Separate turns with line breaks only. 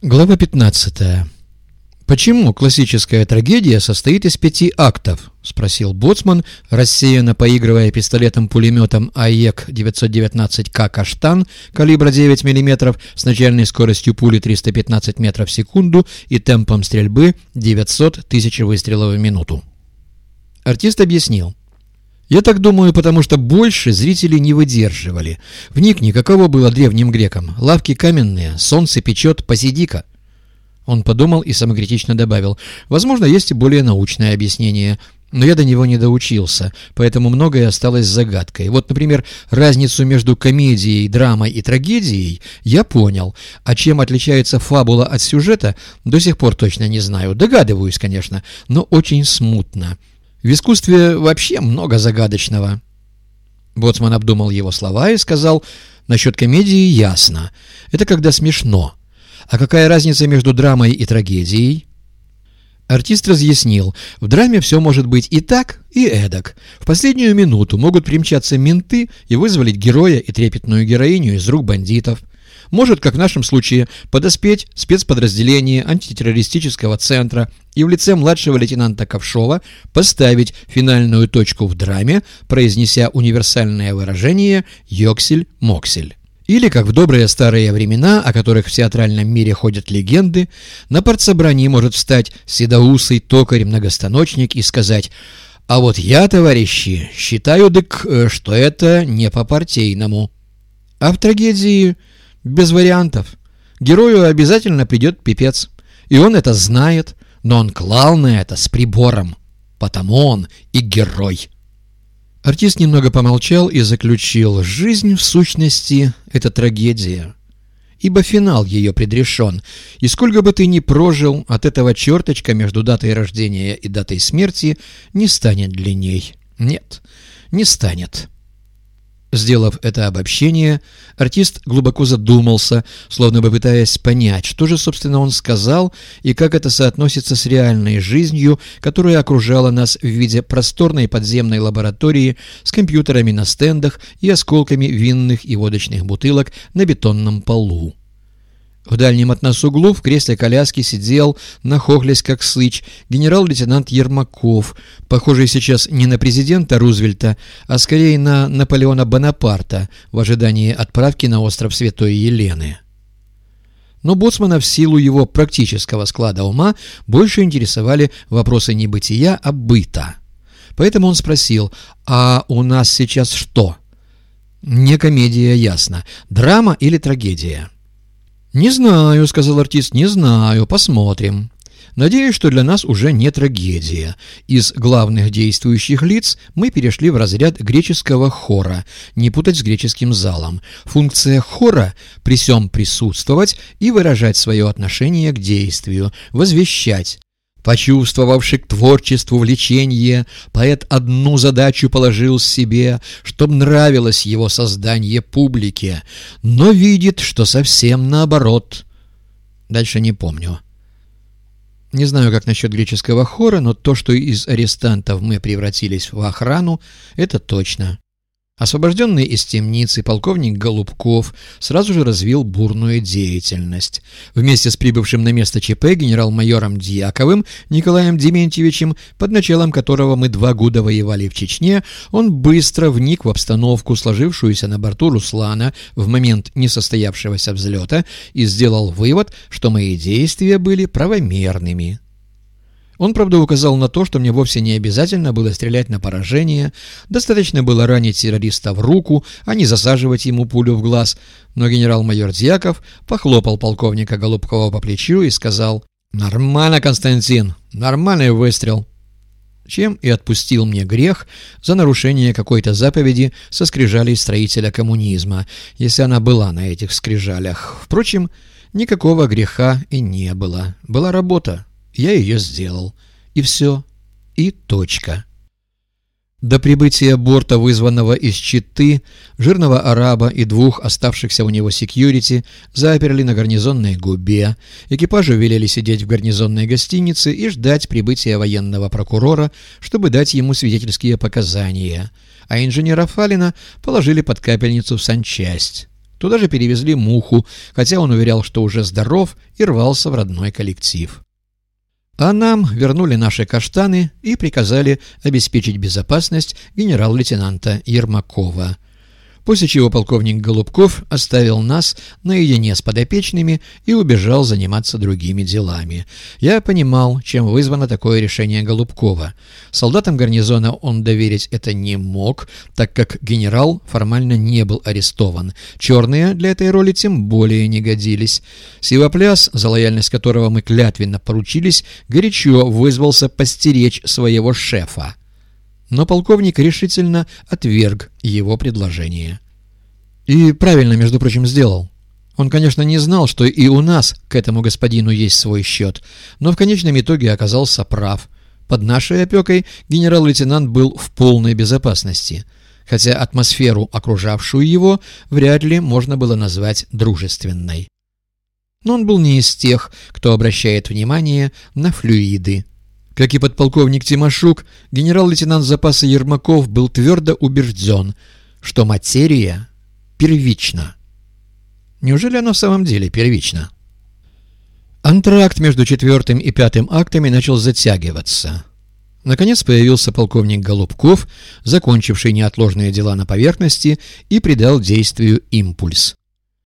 Глава 15. «Почему классическая трагедия состоит из пяти актов?» — спросил Боцман, рассеянно поигрывая пистолетом-пулеметом АЕК-919К «Каштан» калибра 9 мм с начальной скоростью пули 315 метров в секунду и темпом стрельбы 900 тысяч выстрелов в минуту. Артист объяснил. Я так думаю, потому что больше зрители не выдерживали. Вникни, каково было древним грекам. Лавки каменные, солнце печет, посиди-ка. Он подумал и самокритично добавил. Возможно, есть и более научное объяснение. Но я до него не доучился, поэтому многое осталось загадкой. Вот, например, разницу между комедией, драмой и трагедией я понял, а чем отличается фабула от сюжета, до сих пор точно не знаю. Догадываюсь, конечно, но очень смутно. В искусстве вообще много загадочного. Боцман обдумал его слова и сказал, насчет комедии ясно. Это когда смешно. А какая разница между драмой и трагедией? Артист разъяснил, в драме все может быть и так, и эдак. В последнюю минуту могут примчаться менты и вызволить героя и трепетную героиню из рук бандитов может, как в нашем случае, подоспеть спецподразделение антитеррористического центра и в лице младшего лейтенанта Ковшова поставить финальную точку в драме, произнеся универсальное выражение «Йоксель-Моксель». Или, как в добрые старые времена, о которых в театральном мире ходят легенды, на партсобрании может встать седоусый токарь-многостаночник и сказать «А вот я, товарищи, считаю, дык, э, что это не по-партийному». А в трагедии без вариантов. Герою обязательно придет пипец. И он это знает, но он клал на это с прибором. Потому он и герой. Артист немного помолчал и заключил «Жизнь, в сущности, — это трагедия, ибо финал ее предрешен, и сколько бы ты ни прожил, от этого черточка между датой рождения и датой смерти не станет длинней. Нет, не станет». Сделав это обобщение, артист глубоко задумался, словно бы пытаясь понять, что же, собственно, он сказал и как это соотносится с реальной жизнью, которая окружала нас в виде просторной подземной лаборатории с компьютерами на стендах и осколками винных и водочных бутылок на бетонном полу. В дальнем от нас углу в кресле коляски сидел, нахохлясь как сыч, генерал-лейтенант Ермаков, похожий сейчас не на президента Рузвельта, а скорее на Наполеона Бонапарта в ожидании отправки на остров Святой Елены. Но Боцмана в силу его практического склада ума больше интересовали вопросы не бытия, а быта. Поэтому он спросил, а у нас сейчас что? Не комедия, ясно. Драма или трагедия? «Не знаю», — сказал артист, — «не знаю, посмотрим». Надеюсь, что для нас уже не трагедия. Из главных действующих лиц мы перешли в разряд греческого хора, не путать с греческим залом. Функция хора – при всем присутствовать и выражать свое отношение к действию, возвещать. Почувствовавший к творчеству влечение, поэт одну задачу положил себе, чтоб нравилось его создание публике, но видит, что совсем наоборот. Дальше не помню. Не знаю, как насчет греческого хора, но то, что из арестантов мы превратились в охрану, это точно. Освобожденный из темницы полковник Голубков сразу же развил бурную деятельность. Вместе с прибывшим на место ЧП генерал-майором Дьяковым Николаем Дементьевичем, под началом которого мы два года воевали в Чечне, он быстро вник в обстановку, сложившуюся на борту Руслана в момент несостоявшегося взлета, и сделал вывод, что мои действия были правомерными. Он, правда, указал на то, что мне вовсе не обязательно было стрелять на поражение, достаточно было ранить террориста в руку, а не засаживать ему пулю в глаз, но генерал-майор Дьяков похлопал полковника Голубкова по плечу и сказал «Нормально, Константин, нормальный выстрел» чем и отпустил мне грех за нарушение какой-то заповеди со скрижалей строителя коммунизма, если она была на этих скрижалях. Впрочем, никакого греха и не было. Была работа, я ее сделал. И все. И точка. До прибытия борта, вызванного из Читы, жирного араба и двух оставшихся у него секьюрити заперли на гарнизонной губе. Экипажу велели сидеть в гарнизонной гостинице и ждать прибытия военного прокурора, чтобы дать ему свидетельские показания. А инженера Фалина положили под капельницу в санчасть. Туда же перевезли Муху, хотя он уверял, что уже здоров и рвался в родной коллектив. А нам вернули наши каштаны и приказали обеспечить безопасность генерал-лейтенанта Ермакова после чего полковник Голубков оставил нас наедине с подопечными и убежал заниматься другими делами. Я понимал, чем вызвано такое решение Голубкова. Солдатам гарнизона он доверить это не мог, так как генерал формально не был арестован. Черные для этой роли тем более не годились. Сивопляс, за лояльность которого мы клятвенно поручились, горячо вызвался постеречь своего шефа но полковник решительно отверг его предложение. И правильно, между прочим, сделал. Он, конечно, не знал, что и у нас к этому господину есть свой счет, но в конечном итоге оказался прав. Под нашей опекой генерал-лейтенант был в полной безопасности, хотя атмосферу, окружавшую его, вряд ли можно было назвать дружественной. Но он был не из тех, кто обращает внимание на флюиды. Как и подполковник Тимошук, генерал-лейтенант запаса Ермаков был твердо убежден, что материя первична. Неужели оно в самом деле первично? Антракт между четвертым и пятым актами начал затягиваться. Наконец появился полковник Голубков, закончивший неотложные дела на поверхности, и придал действию импульс.